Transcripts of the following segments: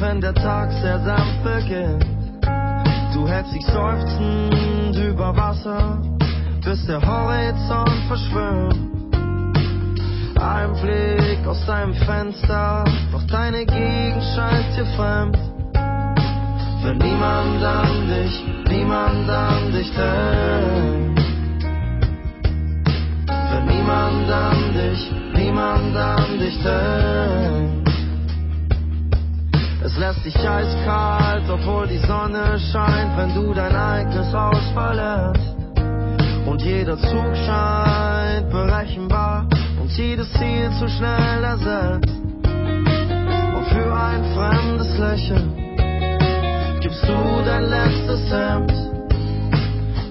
der Tag sehr sanft beginnt. Du hältst dich seufzend über Wasser, bis der Horizont verschwimmt. Ein Blick aus deinem Fenster, doch deine Gegend scheint dir fremd. Wenn niemand an dich, niemand an dich denkt. Wenn niemand an dich, niemand an dich denkt. Lässt dich eiskalt, obwohl die Sonne scheint, wenn du dein eigenes Haus verlässt. Und jeder Zug scheint berechenbar und jedes Ziel zu schnell ersetzt. Und für ein fremdes Lächeln gibst du dein letztes Hemd.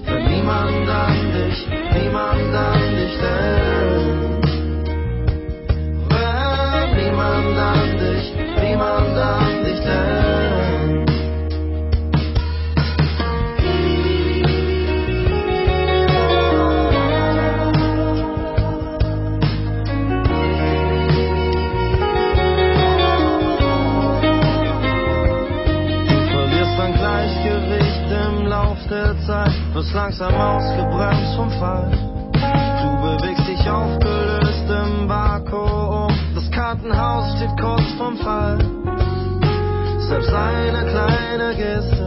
Wenn niemand an Gleichgewicht im Lauf der Zeit, wirst langsam ausgebremst vom Fall. Du bewegst dich aufgelöst im Vakuum, das Kartenhaus steht kurz vorm Fall. Selbst eine kleine Geste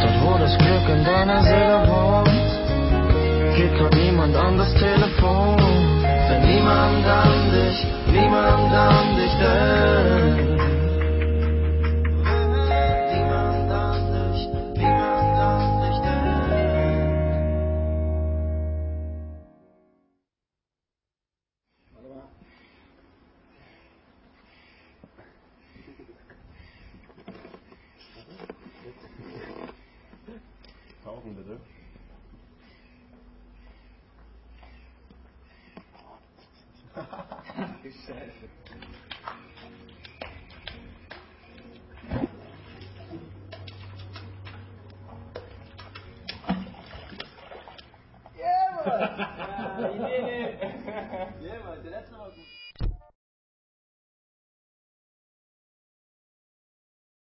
Dort wo das Glück in deiner Seele wohnt, geht grad niemand an das Telefon. Wenn niemand an dich, niemand an dich denkt. que serve. Yeah, mano! yeah, mano, direto na bagunça.